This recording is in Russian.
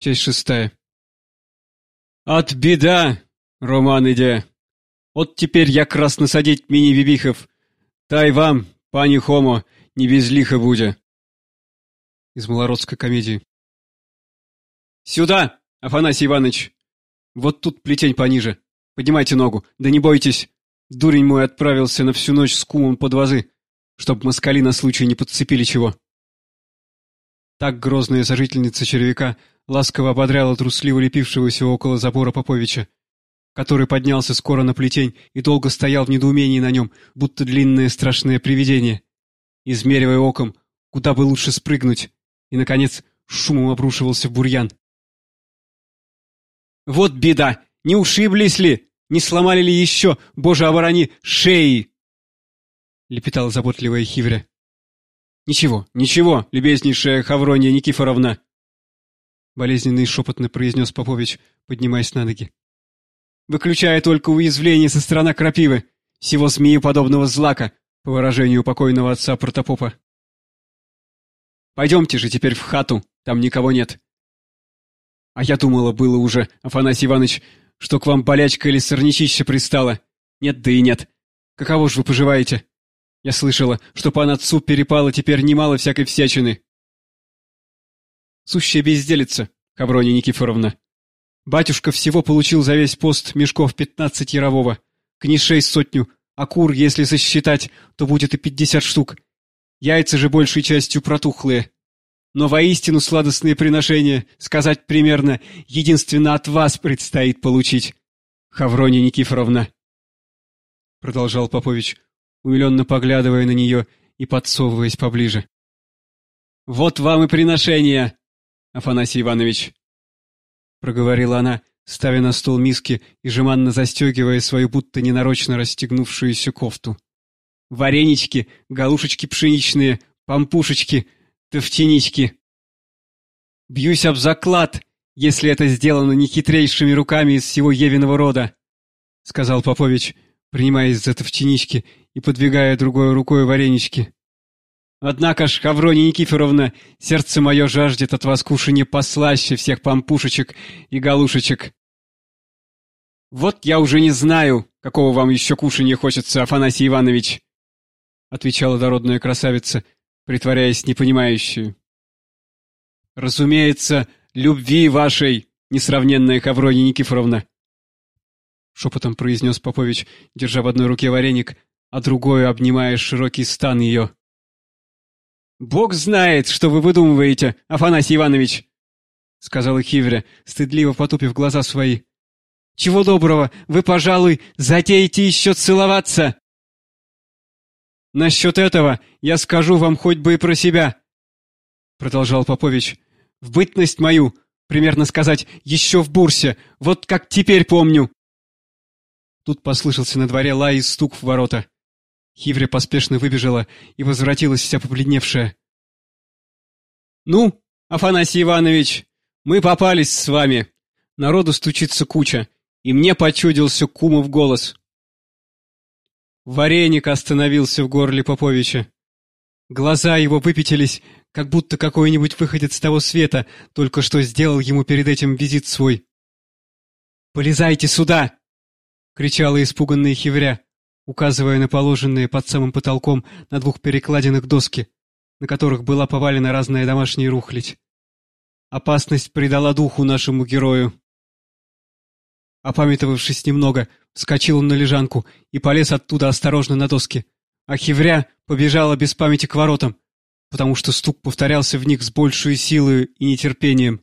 Часть шестая. От беда, Роман иде. От теперь я красно садить мини вибихов. Тай вам, пани Хомо, не без лиха. Из малородской комедии. Сюда, Афанасий Иванович. Вот тут плетень пониже. Поднимайте ногу, да не бойтесь. Дурень мой отправился на всю ночь с кумом под вазы, чтоб москали на случай не подцепили чего. Так грозная сожительница червяка ласково ободряла трусливо лепившегося около забора Поповича, который поднялся скоро на плетень и долго стоял в недоумении на нем, будто длинное страшное привидение, измеривая оком, куда бы лучше спрыгнуть, и, наконец, шумом обрушивался бурьян. «Вот беда! Не ушиблись ли? Не сломали ли еще, боже оборони, шеи?» — лепетала заботливая Хивря. «Ничего, ничего, любезнейшая Хаврония Никифоровна!» Болезненный и шепотно произнес Попович, поднимаясь на ноги. «Выключая только уязвление со стороны крапивы, всего змееподобного злака, по выражению покойного отца Протопопа. Пойдемте же теперь в хату, там никого нет. А я думала, было уже, Афанасий Иванович, что к вам болячка или сорнячище пристала. Нет, да и нет. Каково ж вы поживаете?» Я слышала, что пан отцу перепало теперь немало всякой всячины. Сущая безделица, Хаврония Никифоровна. Батюшка всего получил за весь пост мешков пятнадцать ярового, книшей сотню, а кур, если сосчитать, то будет и пятьдесят штук. Яйца же большей частью протухлые. Но воистину сладостные приношения, сказать примерно, единственно от вас предстоит получить, Хаврония Никифоровна. Продолжал Попович, умиленно поглядывая на нее и подсовываясь поближе. «Вот вам и приношение, Афанасий Иванович!» Проговорила она, ставя на стол миски и жеманно застегивая свою будто ненарочно расстегнувшуюся кофту. «Варенички, галушечки пшеничные, пампушечки, тофтянички!» «Бьюсь об заклад, если это сделано не хитрейшими руками из всего Евиного рода!» — сказал Попович, принимаясь за тофтянички и подвигая другой рукой варенички. «Однако ж, Хаврония Никифоровна, сердце мое жаждет от вас кушанья послаще всех пампушечек и галушечек». «Вот я уже не знаю, какого вам еще кушанья хочется, Афанасий Иванович», отвечала дородная красавица, притворяясь непонимающую. «Разумеется, любви вашей, несравненная Хаврония Никифоровна», шепотом произнес Попович, держа в одной руке вареник, а другой обнимая широкий стан ее. «Бог знает, что вы выдумываете, Афанасий Иванович!» — сказала Хивря, стыдливо потупив глаза свои. «Чего доброго, вы, пожалуй, затеете еще целоваться!» «Насчет этого я скажу вам хоть бы и про себя!» — продолжал Попович. «В бытность мою, примерно сказать, еще в бурсе, вот как теперь помню!» Тут послышался на дворе лай и стук в ворота. Хивря поспешно выбежала и возвратилась вся побледневшая. «Ну, Афанасий Иванович, мы попались с вами. Народу стучится куча, и мне почудился кумов голос». Вареник остановился в горле Поповича. Глаза его выпятились, как будто какой-нибудь выходец того света только что сделал ему перед этим визит свой. «Полезайте сюда!» — кричала испуганная хивря указывая на положенные под самым потолком на двух перекладинах доски, на которых была повалена разная домашняя рухлядь. Опасность придала духу нашему герою. Опамятовавшись немного, вскочил он на лежанку и полез оттуда осторожно на доски, а хивря побежала без памяти к воротам, потому что стук повторялся в них с большей силой и нетерпением.